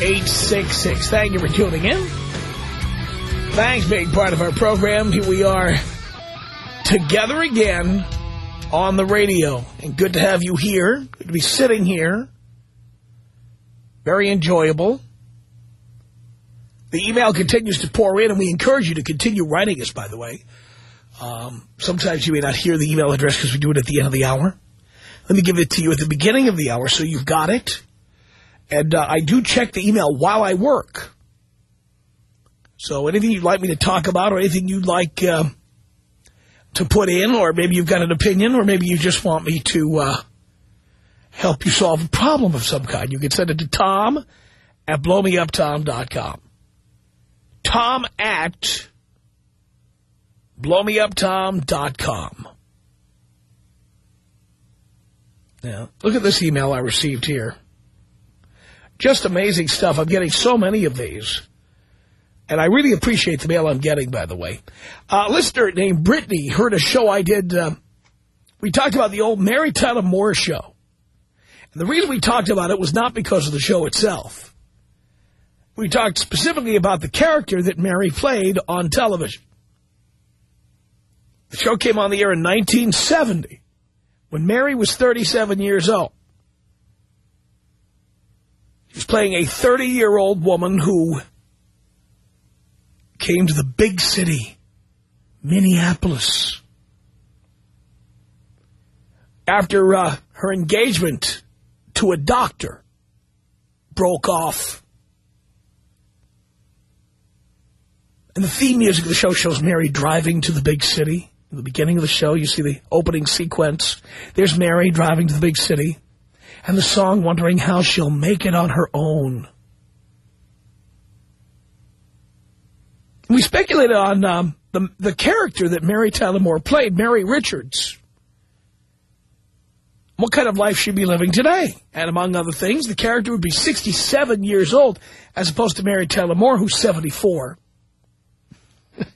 1-800-5800-866. Thank you for tuning in. Thanks being part of our program. Here we are together again on the radio. And good to have you here. Good to be sitting here. Very enjoyable. The email continues to pour in, and we encourage you to continue writing us, by the way. Um, sometimes you may not hear the email address because we do it at the end of the hour. Let me give it to you at the beginning of the hour so you've got it. And uh, I do check the email while I work. So anything you'd like me to talk about or anything you'd like uh, to put in, or maybe you've got an opinion, or maybe you just want me to uh, help you solve a problem of some kind, you can send it to Tom at blowmeuptom.com. Tom at blowmeuptom.com. Now, look at this email I received here. Just amazing stuff. I'm getting so many of these. And I really appreciate the mail I'm getting, by the way. Uh, a listener named Brittany heard a show I did. Uh, we talked about the old Mary Tyler Moore show. And the reason we talked about it was not because of the show itself. We talked specifically about the character that Mary played on television. The show came on the air in 1970 when Mary was 37 years old. She was playing a 30-year-old woman who came to the big city, Minneapolis. After uh, her engagement to a doctor broke off. And the theme music of the show shows Mary driving to the big city. In the beginning of the show, you see the opening sequence. There's Mary driving to the big city. And the song wondering how she'll make it on her own. We speculated on um, the, the character that Mary Tyler Moore played, Mary Richards. What kind of life she'd be living today. And among other things, the character would be 67 years old, as opposed to Mary Tyler Moore, who's 74.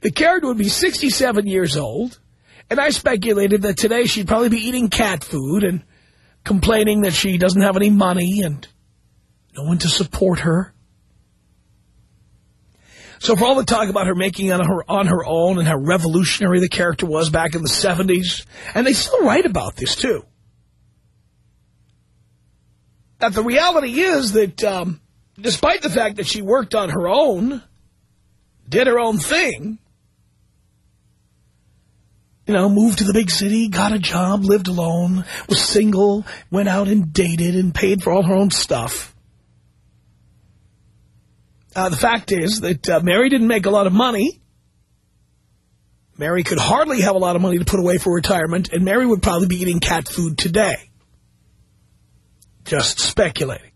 the character would be 67 years old, and I speculated that today she'd probably be eating cat food and complaining that she doesn't have any money and no one to support her. So for all the talk about her making on her on her own and how revolutionary the character was back in the 70s, and they still write about this, too. That the reality is that um, despite the fact that she worked on her own, did her own thing, you know, moved to the big city, got a job, lived alone, was single, went out and dated and paid for all her own stuff. Uh, the fact is that uh, Mary didn't make a lot of money. Mary could hardly have a lot of money to put away for retirement, and Mary would probably be eating cat food today. Just speculating.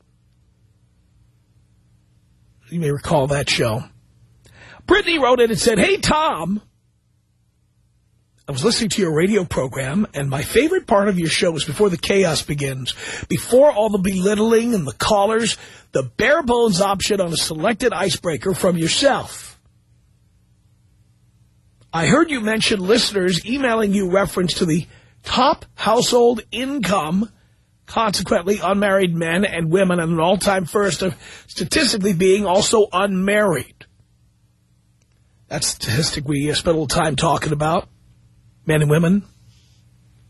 You may recall that show. Brittany wrote it and said, Hey, Tom, I was listening to your radio program, and my favorite part of your show is before the chaos begins. Before all the belittling and the callers, the bare bones option on a selected icebreaker from yourself. I heard you mention listeners emailing you reference to the top household income, consequently unmarried men and women, and an all-time first of statistically being also unmarried. That statistic we spent a little time talking about. Men and women.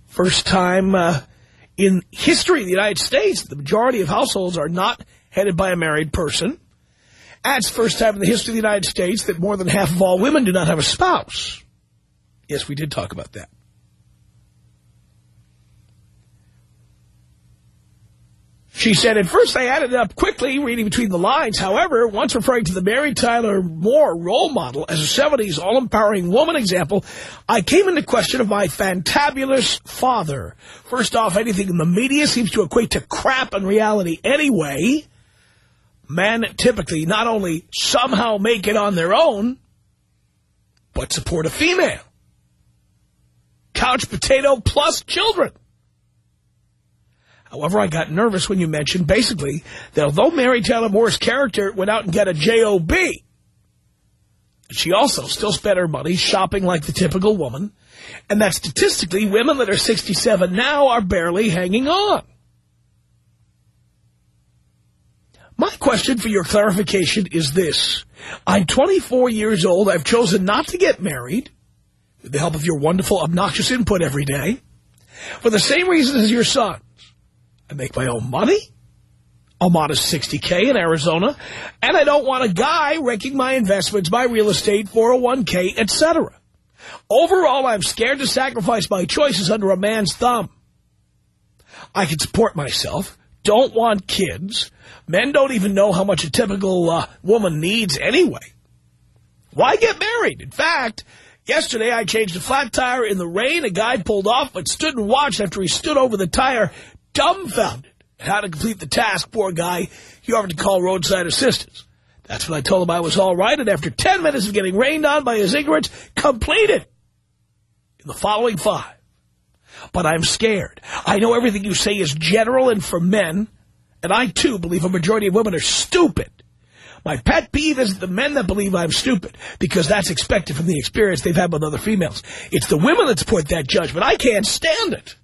First time uh, in history of the United States, the majority of households are not headed by a married person. That's the first time in the history of the United States that more than half of all women do not have a spouse. Yes, we did talk about that. She said, at first I added up quickly, reading between the lines. However, once referring to the Mary Tyler Moore role model as a 70s all-empowering woman example, I came into question of my fantabulous father. First off, anything in the media seems to equate to crap in reality anyway. Men typically not only somehow make it on their own, but support a female. Couch potato plus children. However, I got nervous when you mentioned, basically, that although Mary Tyler Moore's character went out and got a J.O.B., she also still spent her money shopping like the typical woman, and that statistically, women that are 67 now are barely hanging on. My question for your clarification is this. I'm 24 years old. I've chosen not to get married, with the help of your wonderful, obnoxious input every day, for the same reason as your son. I make my own money. A 60K in Arizona, and I don't want a guy wrecking my investments, my real estate, 401K, etc. Overall, I'm scared to sacrifice my choices under a man's thumb. I can support myself, don't want kids. Men don't even know how much a typical uh, woman needs anyway. Why get married? In fact, yesterday I changed a flat tire in the rain. A guy pulled off but stood and watched after he stood over the tire dumbfounded at how to complete the task. Poor guy, he offered to call roadside assistance. That's when I told him I was all right, and after 10 minutes of getting rained on by his ignorance, completed in the following five. But I'm scared. I know everything you say is general and for men, and I, too, believe a majority of women are stupid. My pet peeve is the men that believe I'm stupid, because that's expected from the experience they've had with other females. It's the women that support that judgment. I can't stand it.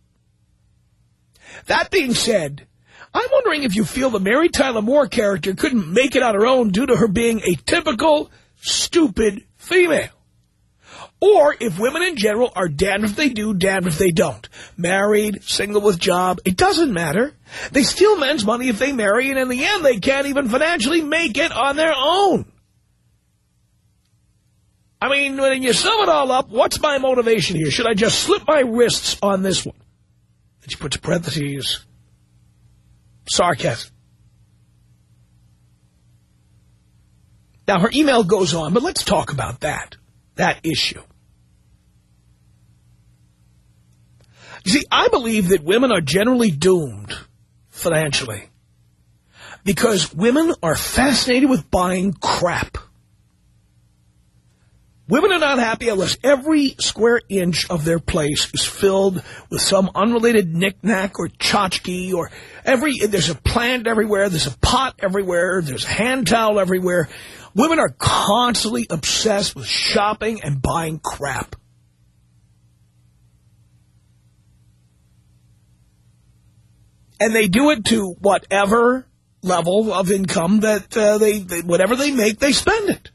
That being said, I'm wondering if you feel the Mary Tyler Moore character couldn't make it on her own due to her being a typical stupid female. Or if women in general are damned if they do, damned if they don't. Married, single with job, it doesn't matter. They steal men's money if they marry, and in the end they can't even financially make it on their own. I mean, when you sum it all up, what's my motivation here? Should I just slip my wrists on this one? And she puts parentheses, sarcasm. Now, her email goes on, but let's talk about that, that issue. You see, I believe that women are generally doomed financially because women are fascinated with buying crap. Women are not happy unless every square inch of their place is filled with some unrelated knickknack or tchotchke or every, there's a plant everywhere, there's a pot everywhere, there's a hand towel everywhere. Women are constantly obsessed with shopping and buying crap. And they do it to whatever level of income that uh, they, they, whatever they make, they spend it.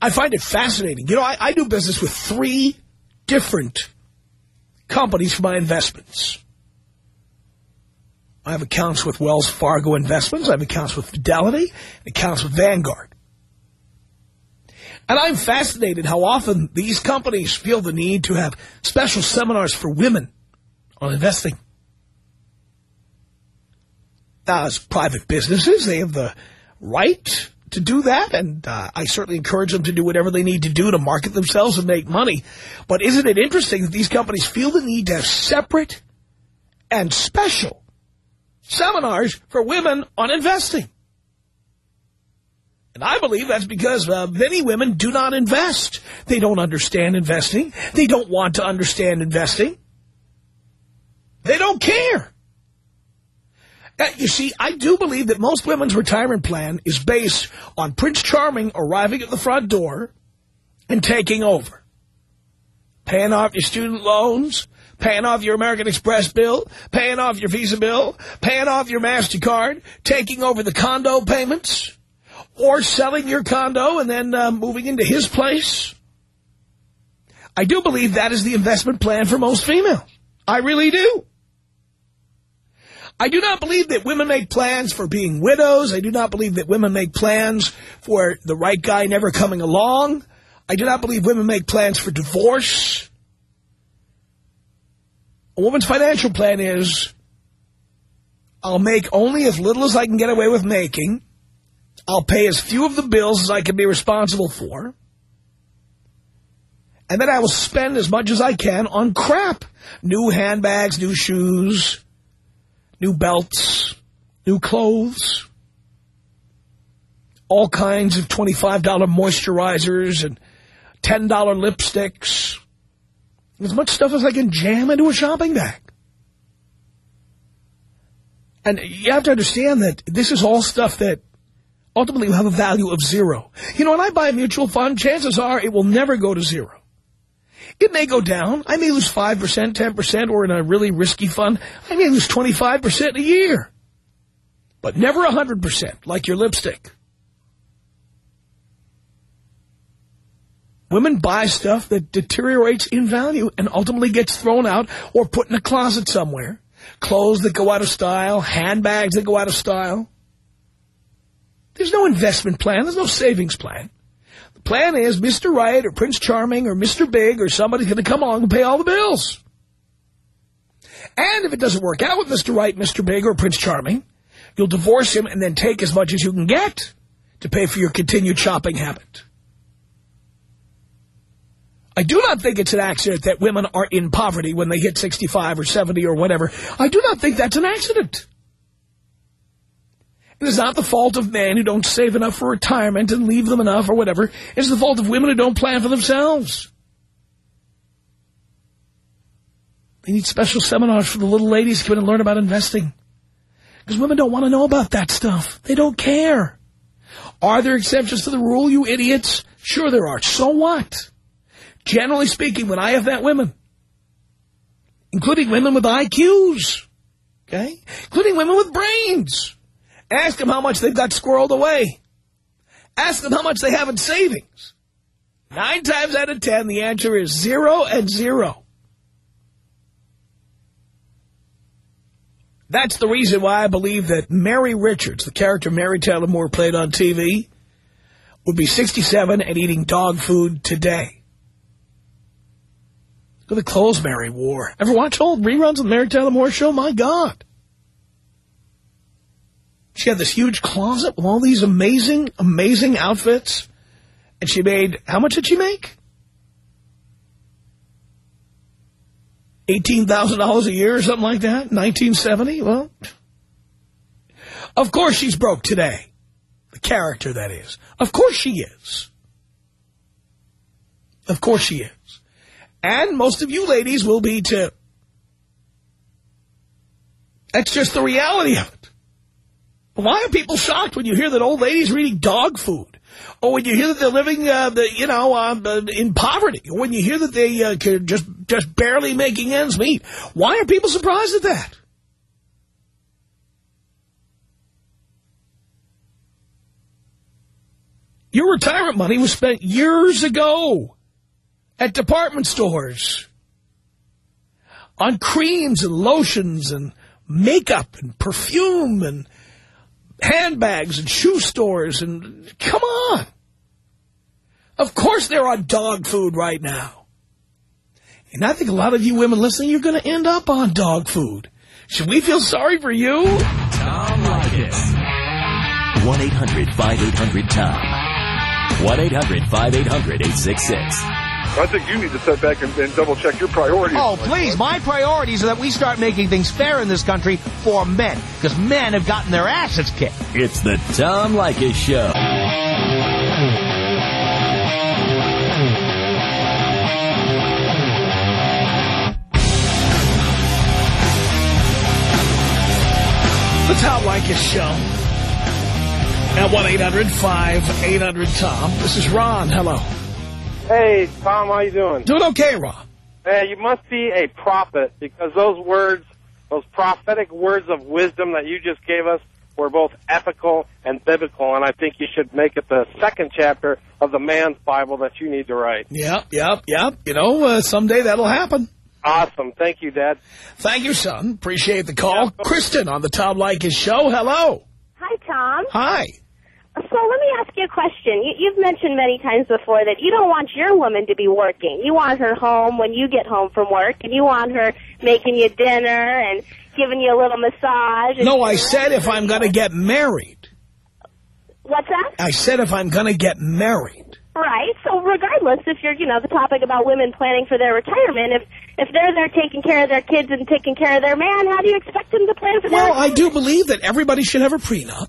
I find it fascinating. You know, I, I do business with three different companies for my investments. I have accounts with Wells Fargo Investments. I have accounts with Fidelity, accounts with Vanguard. And I'm fascinated how often these companies feel the need to have special seminars for women on investing. As private businesses, they have the right to do that, and uh, I certainly encourage them to do whatever they need to do to market themselves and make money. But isn't it interesting that these companies feel the need to have separate and special seminars for women on investing? And I believe that's because uh, many women do not invest. They don't understand investing. They don't want to understand investing. They don't care. Uh, you see, I do believe that most women's retirement plan is based on Prince Charming arriving at the front door and taking over. Paying off your student loans, paying off your American Express bill, paying off your Visa bill, paying off your MasterCard, taking over the condo payments, or selling your condo and then uh, moving into his place. I do believe that is the investment plan for most females. I really do. I do not believe that women make plans for being widows. I do not believe that women make plans for the right guy never coming along. I do not believe women make plans for divorce. A woman's financial plan is, I'll make only as little as I can get away with making. I'll pay as few of the bills as I can be responsible for. And then I will spend as much as I can on crap. New handbags, new shoes, new belts, new clothes, all kinds of $25 moisturizers and $10 lipsticks. As much stuff as I can jam into a shopping bag. And you have to understand that this is all stuff that ultimately will have a value of zero. You know, when I buy a mutual fund, chances are it will never go to zero. It may go down. I may lose 5%, 10%, or in a really risky fund, I may lose 25% a year. But never 100%, like your lipstick. Women buy stuff that deteriorates in value and ultimately gets thrown out or put in a closet somewhere. Clothes that go out of style, handbags that go out of style. There's no investment plan. There's no savings plan plan is Mr. Right or Prince Charming or Mr. Big or somebody's going to come along and pay all the bills. And if it doesn't work out with Mr. Right, Mr. Big, or Prince Charming, you'll divorce him and then take as much as you can get to pay for your continued shopping habit. I do not think it's an accident that women are in poverty when they hit 65 or 70 or whatever. I do not think that's an accident. It is not the fault of men who don't save enough for retirement and leave them enough or whatever. It's the fault of women who don't plan for themselves. They need special seminars for the little ladies to come in and learn about investing. Because women don't want to know about that stuff. They don't care. Are there exceptions to the rule, you idiots? Sure there are. So what? Generally speaking, when I have met women, including women with IQs, okay, including women with brains, Ask them how much they've got squirreled away. Ask them how much they have in savings. Nine times out of ten, the answer is zero and zero. That's the reason why I believe that Mary Richards, the character Mary Tyler Moore played on TV, would be 67 and eating dog food today. Look at the clothes Mary wore. Ever watch old reruns of the Mary Tyler Moore show? My God. She had this huge closet with all these amazing, amazing outfits. And she made, how much did she make? $18,000 a year or something like that? 1970? Well, of course she's broke today. The character, that is. Of course she is. Of course she is. And most of you ladies will be too. That's just the reality of it. Why are people shocked when you hear that old ladies are eating dog food? Or when you hear that they're living, uh, the, you know, uh, in poverty? Or when you hear that they uh, can just, just barely making ends meet? Why are people surprised at that? Your retirement money was spent years ago at department stores on creams and lotions and makeup and perfume and handbags and shoe stores and come on. Of course they're on dog food right now. And I think a lot of you women listening, you're going to end up on dog food. Should we feel sorry for you? Tom Leykis. 1-800-5800-TOM. 1-800-5800-866. I think you need to step back and, and double check your priorities. Oh, please. My priorities are that we start making things fair in this country for men. Because men have gotten their asses kicked. It's the Tom Leykis Show. The Tom Leykis Show. At 1-800-5800-TOM. This is Ron. Hello. Hey, Tom, how you doing? Doing okay, Ron. Hey, you must be a prophet because those words, those prophetic words of wisdom that you just gave us were both ethical and biblical, and I think you should make it the second chapter of the man's Bible that you need to write. Yep, yep, yep. You know, uh, someday that'll happen. Awesome. Thank you, Dad. Thank you, son. Appreciate the call. Kristen on the Tom Leykis show. Hello. Hi, Tom. Hi. So let me ask you a question. You, you've mentioned many times before that you don't want your woman to be working. You want her home when you get home from work, and you want her making you dinner and giving you a little massage. And No, I said if I'm going to get married. What's that? I said if I'm going to get married. Right. So regardless, if you're, you know, the topic about women planning for their retirement, if if they're there taking care of their kids and taking care of their man, how do you expect them to plan for their Well, I do believe that everybody should have a prenup.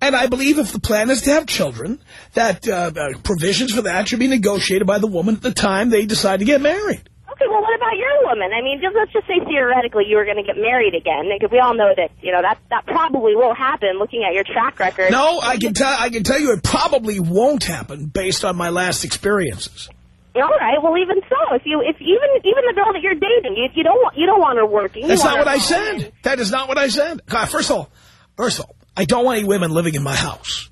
And I believe if the plan is to have children, that uh, uh, provisions for that should be negotiated by the woman at the time they decide to get married. Okay, well, what about your woman? I mean, just let's just say theoretically you were going to get married again, because we all know that you know that that probably won't happen. Looking at your track record. No, I can tell. I can tell you it probably won't happen based on my last experiences. All right. Well, even so, if you if even even the girl that you're dating, you, you don't want you don't want her working. That's not what I said. That is not what I said. First of all, first of all, I don't want any women living in my house.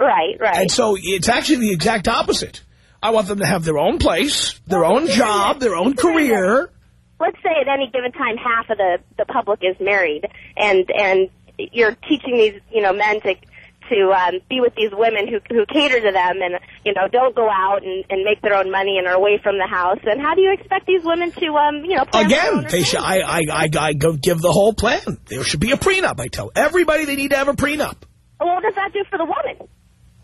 Right, right. And so it's actually the exact opposite. I want them to have their own place, their own job, their own career. let's say at any given time half of the the public is married, and and you're teaching these you know men to to um, be with these women who who cater to them and you know don't go out and, and make their own money and are away from the house. And how do you expect these women to um you know Again, they should, I, I, I, I go give the whole plan. There should be a prenup. I tell everybody they need to have a prenup. Well, what does that do for the woman?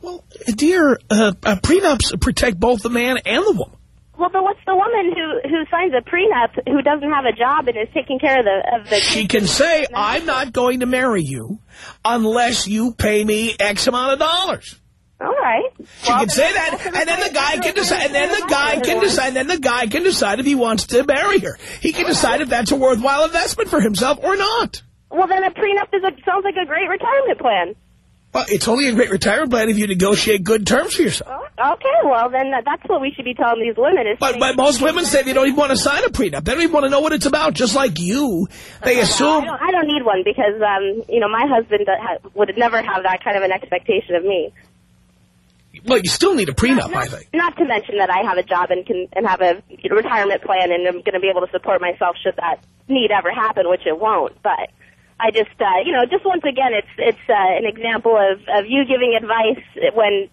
Well, dear, uh, uh, prenups protect both the man and the woman. Well, but what's the woman who who signs a prenup who doesn't have a job and is taking care of the of the? She can say, I'm not going to marry you unless you pay me X amount of dollars. All right. She can say that, and then the guy can decide, and then the guy can decide, and then the guy can decide if he wants to marry her. He can decide if that's a worthwhile investment for himself or not. Well, then a prenup is a, sounds like a great retirement plan. Well, it's only a great retirement plan if you negotiate good terms for yourself. Okay, well then that- that's what we should be telling these women. Is But, but most women say they don't even want to sign a prenup. They don't even want to know what it's about, just like you. They I assume... don't, I don't need one because um, you know my husband would never have that kind of an expectation of me. Well, you still need a prenup, not, I think. Not to mention that I have a job and can and have a retirement plan and I'm going to be able to support myself should that need ever happen, which it won't. But I just uh, you know just once again it's it's uh, an example of of you giving advice when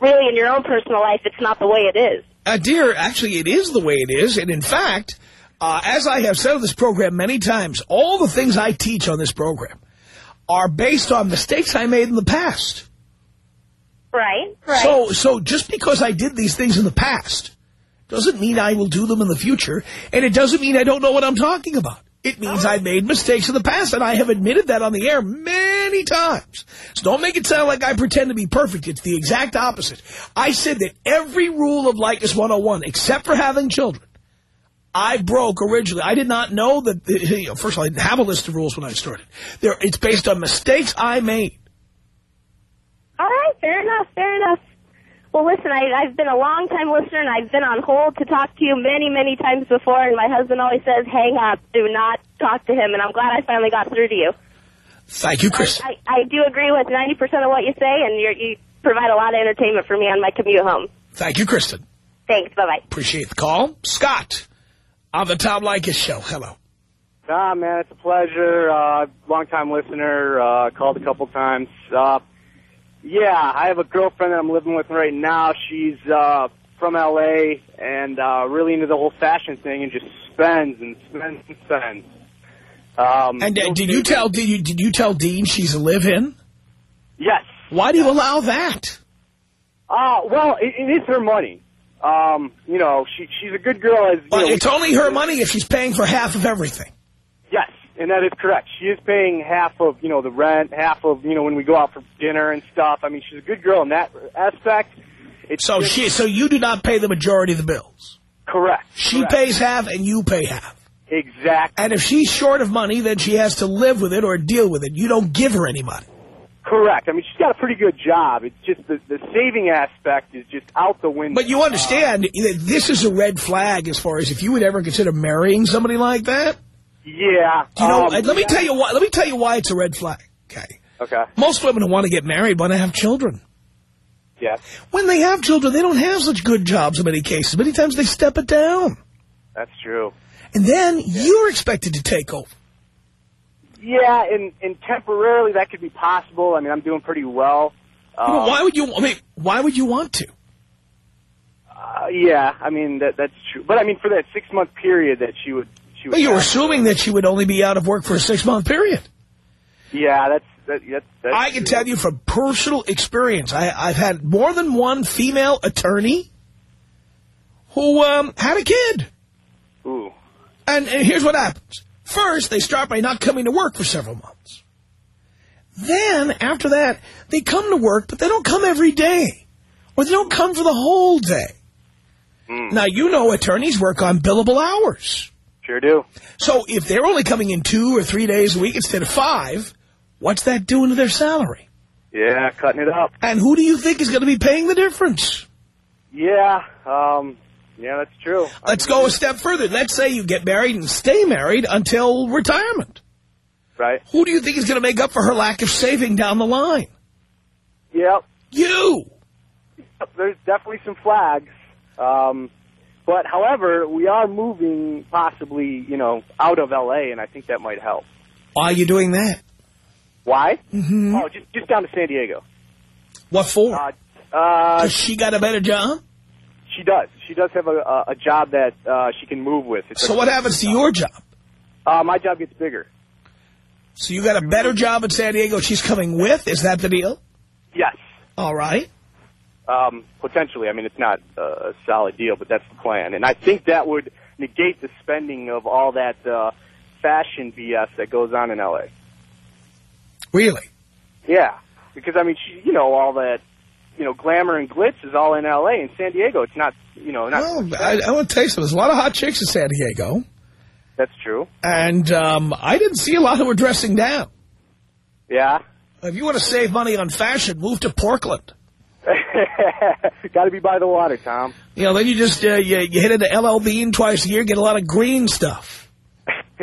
really in your own personal life it's not the way it is. Uh, dear, actually, it is the way it is. And in fact, uh, as I have said on this program many times, all the things I teach on this program are based on mistakes I made in the past. Right. Right. So, so just because I did these things in the past doesn't mean I will do them in the future. And it doesn't mean I don't know what I'm talking about. It means I made mistakes in the past, and I have admitted that on the air many times. So don't make it sound like I pretend to be perfect. It's the exact opposite. I said that every rule of Leykis 101, except for having children, I broke originally. I did not know that, you know, first of all, I didn't have a list of rules when I started. There, it's based on mistakes I made. All right, fair enough, fair enough. Well, listen, I, I've been a long-time listener, and I've been on hold to talk to you many, many times before, and my husband always says, hang up, do not talk to him, and I'm glad I finally got through to you. Thank you, Chris. I, I do agree with 90% of what you say, and you're, you provide a lot of entertainment for me on my commute home. Thank you, Kristen. Thanks, bye-bye. Appreciate the call. Scott, on the Tom Leykis show. Hello. Ah, man, it's a pleasure. Uh, long-time listener. Uh, called a couple times. Uh, yeah, I have a girlfriend that I'm living with right now. She's uh, from L.A. and uh, really into the whole fashion thing and just spends and spends and spends. Um, And uh, did you tell did you did you tell Dean she's a live-in? Yes. Why do you allow that? Uh, well, it, it is her money. Um, you know, she she's a good girl. As Well, know, it's only her money if she's paying for half of everything. And that is correct. She is paying half of, you know, the rent, half of, you know, when we go out for dinner and stuff. I mean, she's a good girl in that aspect. It's So just- she so you do not pay the majority of the bills. correct. She correct. pays half and you pay half. exactly And if she's short of money, then she has to live with it or deal with it. You don't give her any money. correct. I mean, she's got a pretty good job. It's just the the saving aspect is just out the window. But you understand that this is a red flag as far as if you would ever consider marrying somebody like that. Yeah. You know? um, let me yeah. tell you why. Let me tell you why it's a red flag. Okay. Okay. Most women who want to get married want to have children. Yes. When they have children, they don't have such good jobs in many cases. Many times they step it down. That's true. And then you're expected to take over. Yeah, and and temporarily that could be possible. I mean, I'm doing pretty well. Well, Um, why would you? I mean, why would you want to? Uh, yeah, I mean that that's true. But I mean, for that six month period that she would, she would. Well, you're assuming that she would only be out of work for a six month period. Yeah, that's that. That's, that's I can true. tell you from personal experience, I, I've had more than one female attorney who um, had a kid. Ooh, And, and here's what happens. First, they start by not coming to work for several months. Then, after that, they come to work, but they don't come every day. Or they don't come for the whole day. Hmm. Now, you know attorneys work on billable hours. Sure do. So if they're only coming in two or three days a week instead of five, what's that doing to their salary? Yeah, cutting it up. And who do you think is going to be paying the difference? Yeah, um, yeah, that's true. Let's go a step further. Let's say you get married and stay married until retirement. Right. Who do you think is going to make up for her lack of saving down the line? Yep. You. There's definitely some flags. Um, but however, we are moving possibly, you know, out of LA, and I think that might help. Why are you doing that? Why? Mm-hmm. Oh, just just down to San Diego. What for? Uh, uh, she got a better job? she does. She does have a a, a job that uh, she can move with. It's So what happens to your job? Uh, my job gets bigger. So you got a better job in San Diego she's coming with? Is that the deal? Yes. All right. Um, potentially. I mean, it's not a solid deal, but that's the plan. And I think that would negate the spending of all that uh, fashion BS that goes on in LA. Really? Yeah, because I mean, she, you know, all that, you know, glamour and glitz is all in LA. In San Diego, it's not. You know, not. Well, I, I want to tell you something. There's a lot of hot chicks in San Diego. that's true. And um, I didn't see a lot who were dressing down. Yeah. If you want to save money on fashion, move to Portland. Got to be by the water, Tom. You know, then you just uh, you, you hit into LL Bean twice a year, get a lot of green stuff.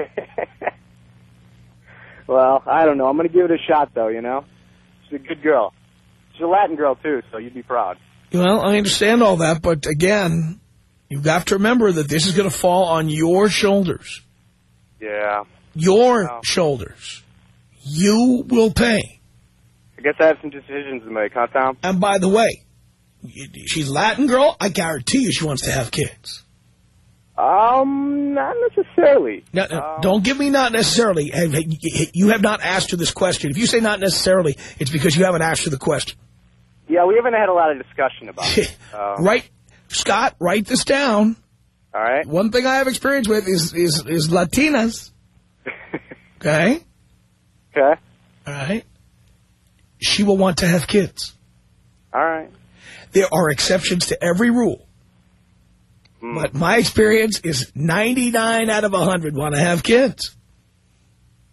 well, I don't know. I'm going to give it a shot, though. You know, she's a good girl. She's a Latin girl too, so you'd be proud. Well, I understand all that, but again, you've got to remember that this is going to fall on your shoulders. Yeah. Your Oh. shoulders. You will pay. I guess I have some decisions to make, huh, Tom? And by the way, she's Latin girl. I guarantee you she wants to have kids. Um, not necessarily. No, no, Um, don't give me not necessarily. You have not asked her this question. If you say not necessarily, it's because you haven't asked her the question. Yeah, we haven't had a lot of discussion about it. Um, right, Scott, write this down. All right. One thing I have experience with is is, is Latinas. Okay? Okay. All right? She will want to have kids. All right. There are exceptions to every rule. Hmm. But my experience is 99 out of 100 want to have kids.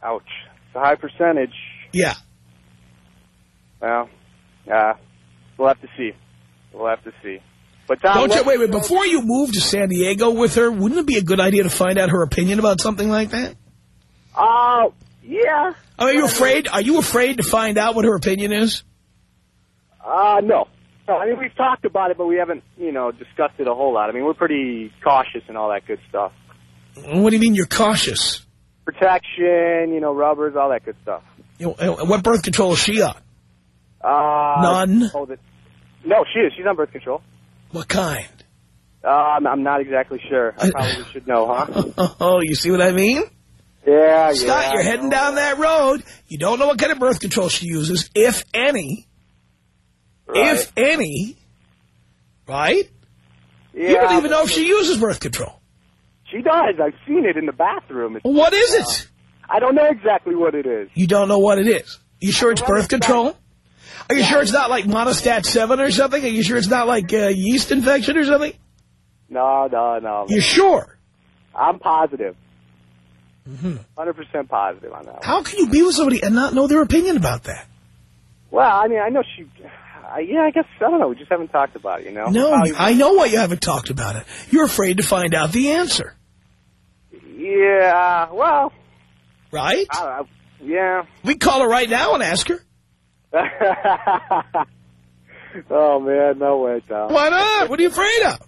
Ouch. It's a high percentage. Yeah. Well, uh, we'll have to see. We'll have to see. But Tom, Don't you, wait, wait, before you move to San Diego with her, wouldn't it be a good idea to find out her opinion about something like that? Uh, yeah. Are you afraid, are you afraid to find out what her opinion is? Uh, no. No, I mean, we've talked about it, but we haven't, you know, discussed it a whole lot. I mean, we're pretty cautious and all that good stuff. What do you mean you're cautious? Protection, you know, rubbers, all that good stuff. You know, what birth control is she on? Uh, None? Oh, no, she is. She's on birth control. What kind? Uh, I'm, I'm not exactly sure. I probably should know, huh? Oh, you see what I mean? Yeah, Scott, yeah. you're heading down that road. You don't know what kind of birth control she uses, if any. Right. If any. Right? yeah, you don't even know if she uses birth control. She does. I've seen it in the bathroom. It's, What is it? I don't know exactly what it is. You don't know what it is. You sure it's birth control? Are you sure it's not like Monistat 7 or something? Are you sure it's not like uh, yeast infection or something? No, no, no. You sure? I'm positive. Mm-hmm. 100% positive on that one. How can you be with somebody and not know their opinion about that? Well, I mean, I know she... I, yeah, I guess, I don't know. We just haven't talked about it, you know? No, Probably- I know why you haven't talked about it. You're afraid to find out the answer, Yeah, well, right? I. Yeah. We call her right now and ask her. oh, man, no way, Tom. Why not? What are you afraid of?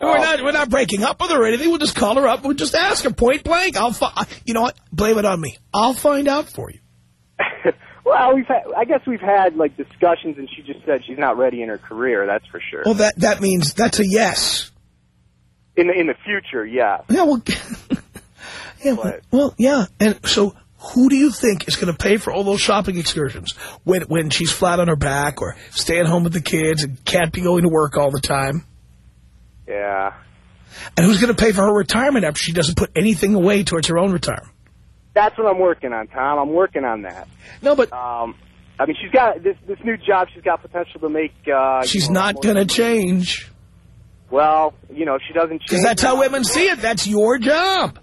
We're oh. not we're not breaking up with her or anything. We'll just call her up. We'll just ask her point blank. I'll fi you know what? Blame it on me. I'll find out for you. well, we've had, I guess we've had like discussions, and she just said she's not ready in her career. That's for sure. Well, that that means that's a yes. In the in the future, yeah. Yeah. Well. yeah. What? Well, yeah. And so, who do you think is going to pay for all those shopping excursions when when she's flat on her back or staying home with the kids and can't be going to work all the time? Yeah. And who's going to pay for her retirement after she doesn't put anything away towards her own retirement? That's what I'm working on, Tom. I'm working on that. No, but Um, I mean, she's got this this new job. She's got potential to make. Uh, she's you know, not going to change. Well, you know, if she doesn't change. Because that's how women see it. That's your job.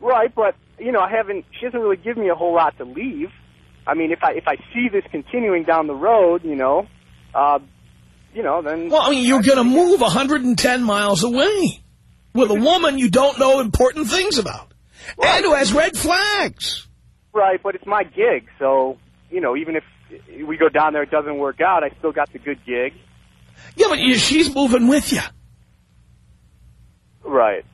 Right, but you know, I haven't. She hasn't really given me a whole lot to leave. I mean, if I if I see this continuing down the road, you know, uh, you know, then Well, I mean, you're going to move 110 miles away with a woman you don't know important things about and who has red flags. right. But it's my gig, so you know, even if we go down there, it doesn't work out. I still got the good gig. Yeah, but she's moving with you. Right.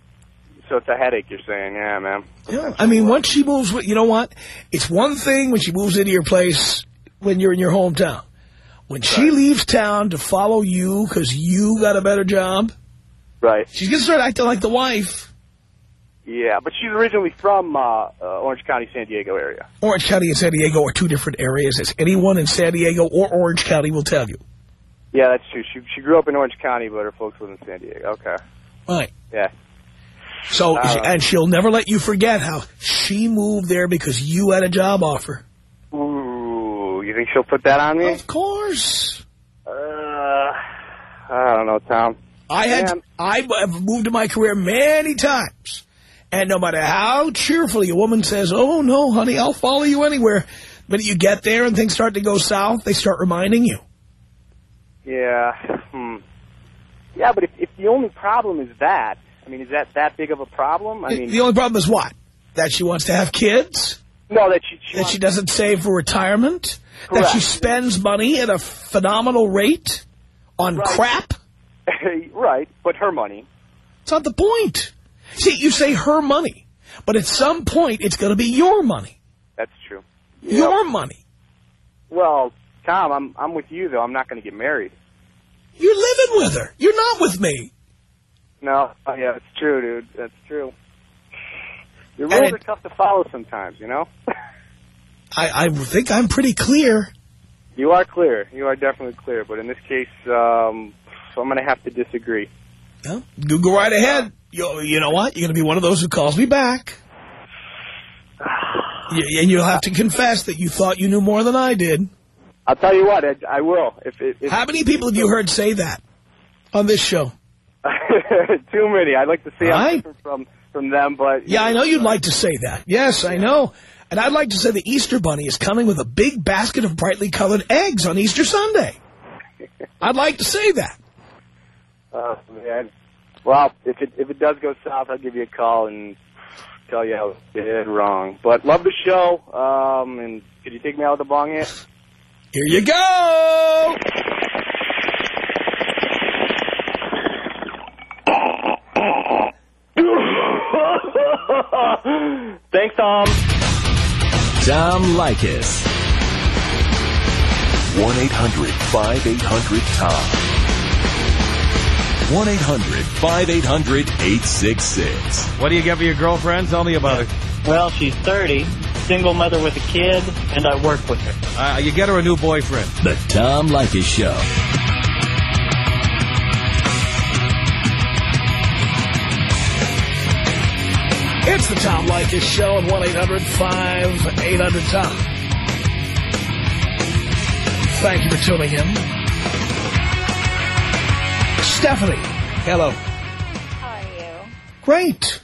So it's a headache. You're saying, yeah, man. Yeah, I mean, once she moves, with, you know what? It's one thing when she moves into your place when you're in your hometown. When she leaves town to follow you because you got a better job, Right. she's going to start acting like the wife. Yeah, but she's originally from uh, uh, Orange County, San Diego area. Orange County and San Diego are two different areas, as anyone in San Diego or Orange County will tell you. Yeah, that's true. She she grew up in Orange County, but her folks live in San Diego. Okay. Right. Yeah. So, Uh, and she'll never let you forget how she moved there because you had a job offer. You think she'll put that on me? Of course. Uh, I don't know, Tom. I had, Man. I have moved in my career many times. And no matter how cheerfully a woman says, oh, no, honey, I'll follow you anywhere. But you get there and things start to go south, they start reminding you. Yeah. Hmm. Yeah, but if if the only problem is that, I mean, is that that big of a problem? I mean, the only problem is what? That she wants to have kids? no, that she, she That she doesn't save for retirement? That she spends money at a phenomenal rate on Right. crap? right, but her money. It's not the point. See, you say her money, but at some point it's going to be your money. That's true. You Your know, money. well, Tom, I'm I'm with you though. I'm not going to get married. You're living with her. You're not with me. No, oh, yeah, it's true, dude. That's true. Your rules it- are tough to follow sometimes, you know. I, I think I'm pretty clear. you are clear. You are definitely clear. But in this case, um, I'm going to have to disagree. Yeah, you go right ahead. You, you know what? You're going to be one of those who calls me back. Y- And you'll have to confess that you thought you knew more than I did. I'll tell you what, I, I will. If, if, if How many people have you heard say that on this show? too many. I'd like to see Right. from from them, but Yeah, I know you'd like to say that. Yes, I know. And I'd like to say the Easter Bunny is coming with a big basket of brightly colored eggs on Easter Sunday. I'd like to say that. Uh, man. Well, if it if it does go south, I'll give you a call and tell you how it did wrong. But love the show. Um, and could you take me out with the bong hit? Here you go. Thanks, Tom. Tom Leykis. 1-800-5800-TOM. 1-800-5800-866. What do you get for your girlfriend? Tell me about it. Well, she's 30, single mother with a kid, and I work with her. Uh, you get her a new boyfriend. The Tom Leykis Show. It's the Tom Leykis Show at 1-800-5800-TOM. Thank you for tuning in. Stephanie, hello. How are you? Great.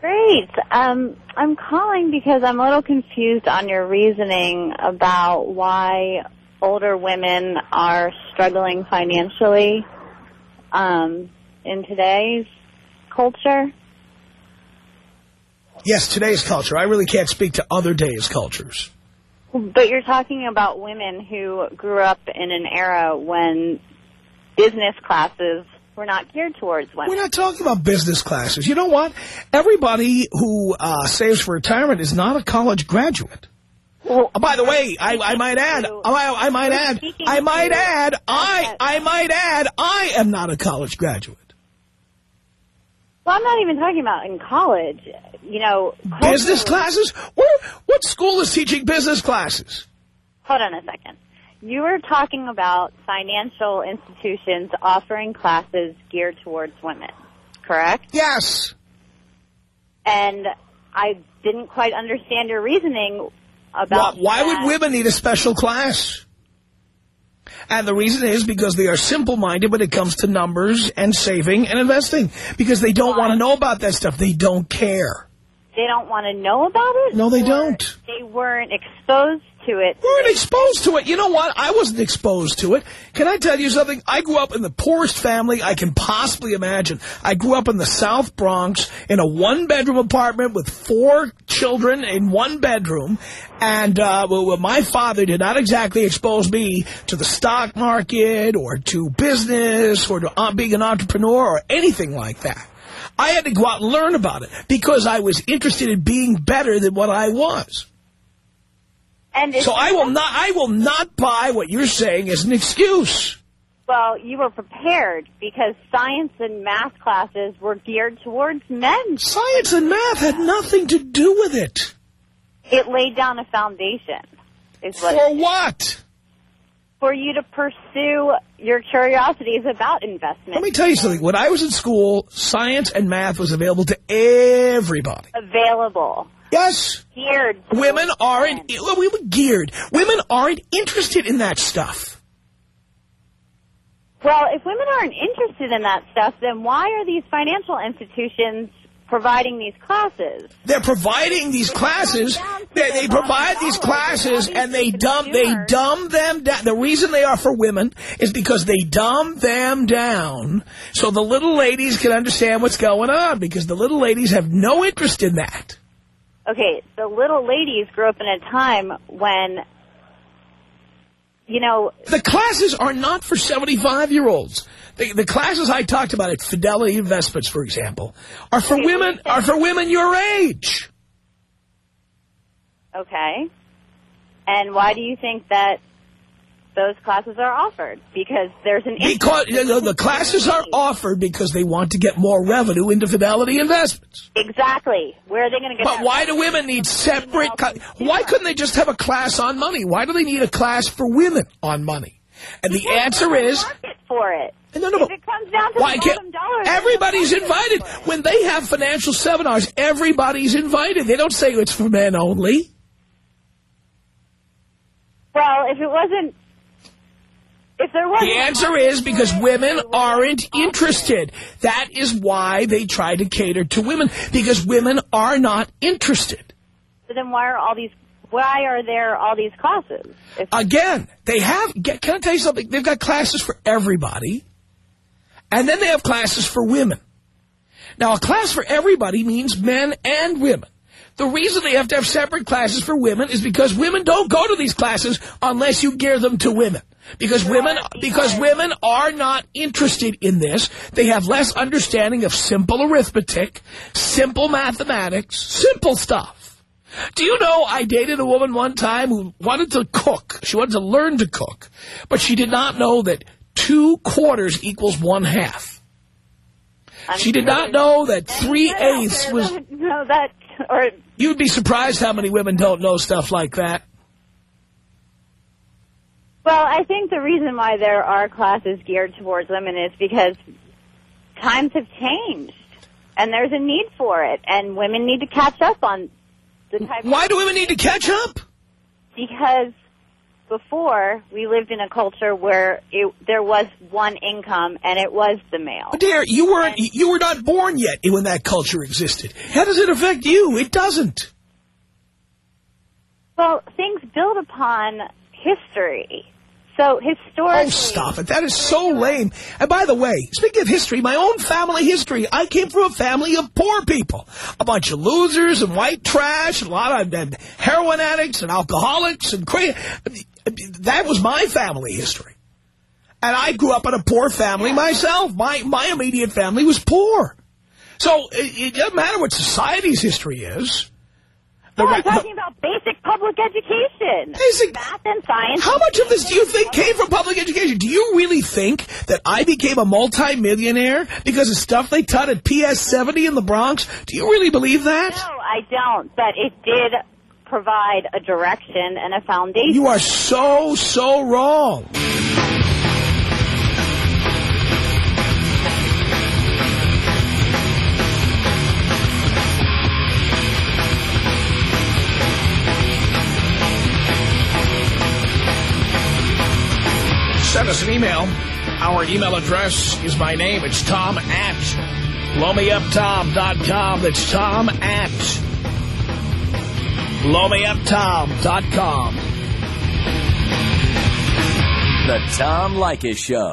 Great. Um, I'm calling because I'm a little confused on your reasoning about why older women are struggling financially um, in today's culture. Yes, today's culture. I really can't speak to other days' cultures. But you're talking about women who grew up in an era when business classes were not geared towards women. We're not talking about business classes. You know what? Everybody who uh, saves for retirement is not a college graduate. Well, by the way, I, I might add, I, I might add, I might add, I, I might add, I am not a college graduate. Well, I'm not even talking about in college. You know, business classes. Where? What school is teaching business classes? Hold on a second. You were talking about financial institutions offering classes geared towards women, correct? Yes. And I didn't quite understand your reasoning about Why, why that. would women need a special class? And the reason is because they are simple-minded when it comes to numbers and saving and investing. Because they don't want to know about that stuff. They don't care. They don't want to know about it? No, they don't. They weren't exposed to it. weren't exposed to it. You know what? I wasn't exposed to it. Can I tell you something? I grew up in the poorest family I can possibly imagine. I grew up in the South Bronx in a one-bedroom apartment with four children in one bedroom. And uh, well, my father did not exactly expose me to the stock market or to business or to uh, being an entrepreneur or anything like that. I had to go out and learn about it because I was interested in being better than what I was. And So I will not I will not buy what you're saying as an excuse. Well, you were prepared because science and math classes were geared towards men. Science and math had nothing to do with it. It laid down a foundation. Is what For what? For you to pursue your curiosities about investment. Let me tell you something. When I was in school, science and math was available to everybody. Available. Yes. Geared. Women aren't well, we were geared. Women aren't interested in that stuff. Well, if women aren't interested in that stuff, then why are these financial institutions providing these classes? They're providing these classes. They, they provide these classes and they dumb they dumb them down. The reason they are for women is because they dumb them down so the little ladies can understand what's going on because the little ladies have no interest in that. Okay, the little ladies grew up in a time when, you know, The classes are not for 75-year-olds. The, the classes I talked about at Fidelity Investments, for example, are for women are for women your age. okay. And why do you think that those classes are offered? Because there's an Because know, the classes are offered because they want to get more revenue into Fidelity Investments. Exactly. Where are they going to get But why do women need separate... Why couldn't they just have a class on money? Why do they need a class for women on money? And the answer is... market for it? No, no. If it comes down to Why the can't, bottom dollar, everybody's invited. When they have financial seminars, everybody's invited. They don't say it's for men only. Well, if it wasn't, if there wasn't, The answer is because women aren't interested. That is why they try to cater to women, because women are not interested. So then why are all these? Why are there all these classes? If, Again, they have, get- can I tell you something? They've got classes for everybody, and then they have classes for women. Now, a class for everybody means men and women. The reason they have to have separate classes for women is because women don't go to these classes unless you gear them to women. Because women, because women are not interested in this. They have less understanding of simple arithmetic, simple mathematics, simple stuff. Do you know I dated a woman one time who wanted to cook. She wanted to learn to cook. But she did not know that two quarters equals one half. She did not know that three eighths was... no, that or You'd be surprised how many women don't know stuff like that. Well, I think the reason why there are classes geared towards women is because times have changed, and there's a need for it, and women need to catch up on the type. Why do women need to catch up? Because before we lived in a culture where it, there was one income, and it was the male. Dear, you weren't, you were not born yet when that culture existed. How does it affect you? It doesn't. Well, things build upon history. So historically, Oh, stop it. That is so lame. And by the way, speaking of history, my own family history, I came from a family of poor people. A bunch of losers and white trash, a lot of heroin addicts and alcoholics and crazy. That was my family history. And I grew up in a poor family myself. My, my immediate family was poor. So it, it doesn't matter what society's history is. No, I'm talking about basic public education. Basic math and science. How much of this do you think came from public education? Do you really think that I became a multimillionaire because of stuff they taught at PS 70 in the Bronx? Do you really believe that? No, I don't. But it did provide a direction and a foundation. You are so, so wrong. Send us an email. Our email address is my name. It's Tom at blowmeuptom.com. That's Tom at blowmeuptom.com. The Tom Leykis Show.